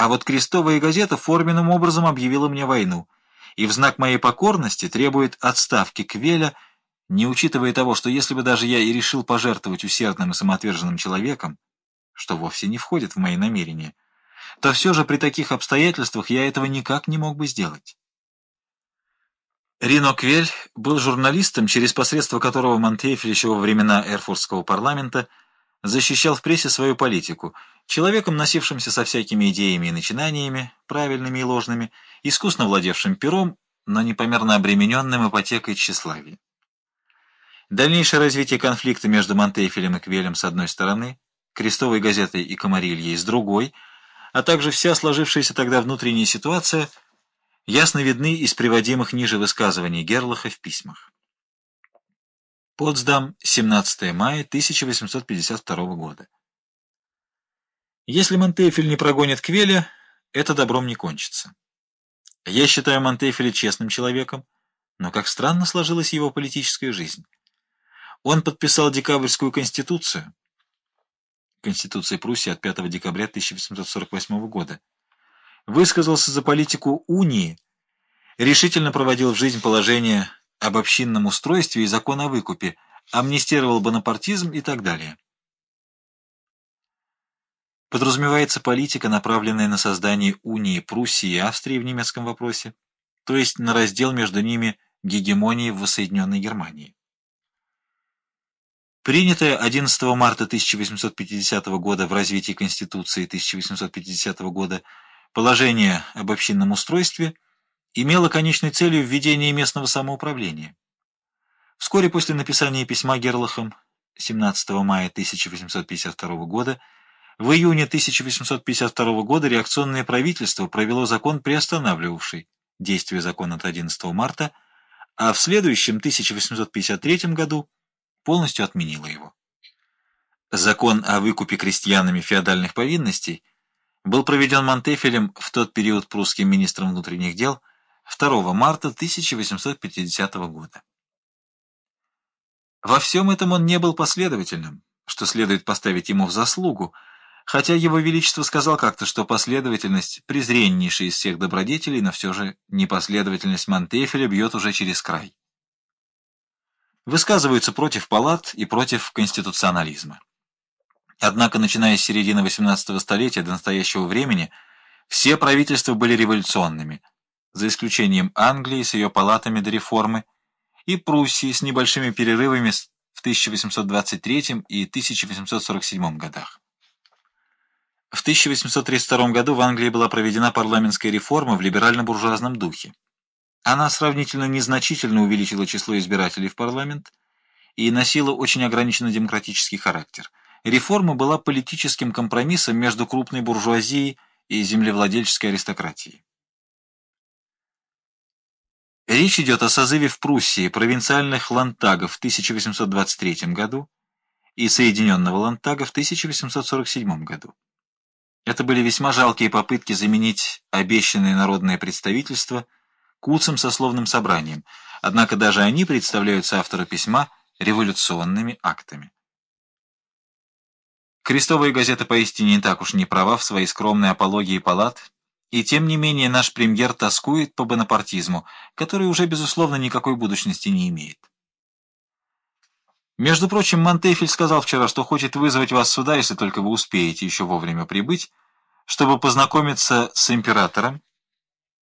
А вот крестовая газета форменным образом объявила мне войну, и в знак моей покорности требует отставки Квеля, не учитывая того, что если бы даже я и решил пожертвовать усердным и самоотверженным человеком, что вовсе не входит в мои намерения, то все же при таких обстоятельствах я этого никак не мог бы сделать. Рино Квель был журналистом, через посредство которого Монтефель еще во времена Эрфуртского парламента защищал в прессе свою политику, человеком, носившимся со всякими идеями и начинаниями, правильными и ложными, искусно владевшим пером, но непомерно обремененным ипотекой тщеславия. Дальнейшее развитие конфликта между Монтефелем и Квелем с одной стороны, Крестовой газетой и Комарильей с другой, а также вся сложившаяся тогда внутренняя ситуация ясно видны из приводимых ниже высказываний Герлаха в письмах. Потсдам, 17 мая 1852 года. Если Монтефель не прогонит Квеля, это добром не кончится. Я считаю Монтефеля честным человеком, но как странно сложилась его политическая жизнь. Он подписал декабрьскую конституцию, Конституция Пруссии от 5 декабря 1848 года, высказался за политику унии, решительно проводил в жизнь положение об общинном устройстве и закон о выкупе, амнистировал бонапартизм и так далее. Подразумевается политика, направленная на создание унии Пруссии и Австрии в немецком вопросе, то есть на раздел между ними гегемонии в воссоединенной Германии. Принятое 11 марта 1850 года в развитии Конституции 1850 года положение об общинном устройстве – имела конечной целью введение местного самоуправления. Вскоре после написания письма Герлахом 17 мая 1852 года в июне 1852 года реакционное правительство провело закон, приостанавливавший действие закона от 11 марта, а в следующем 1853 году полностью отменило его. Закон о выкупе крестьянами феодальных повинностей был проведен Монтефелем в тот период прусским министром внутренних дел – 2 марта 1850 года. Во всем этом он не был последовательным, что следует поставить ему в заслугу, хотя его величество сказал как-то, что последовательность презреннейшая из всех добродетелей, но все же непоследовательность Монтефеля бьет уже через край. Высказываются против палат и против конституционализма. Однако, начиная с середины XVIII столетия до настоящего времени, все правительства были революционными – за исключением Англии с ее палатами до реформы, и Пруссии с небольшими перерывами в 1823 и 1847 годах. В 1832 году в Англии была проведена парламентская реформа в либерально-буржуазном духе. Она сравнительно незначительно увеличила число избирателей в парламент и носила очень ограниченный демократический характер. Реформа была политическим компромиссом между крупной буржуазией и землевладельческой аристократией. Речь идет о созыве в Пруссии провинциальных лантагов в 1823 году и Соединенного лантага в 1847 году. Это были весьма жалкие попытки заменить обещанное народное представительство куцым сословным собранием, однако даже они представляются автору письма революционными актами. Крестовая газета поистине не так уж не права в своей скромной апологии палат и тем не менее наш премьер тоскует по бонапартизму, который уже, безусловно, никакой будущности не имеет. Между прочим, Монтефель сказал вчера, что хочет вызвать вас сюда, если только вы успеете еще вовремя прибыть, чтобы познакомиться с императором,